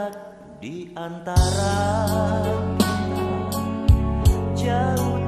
jarak di antara jauh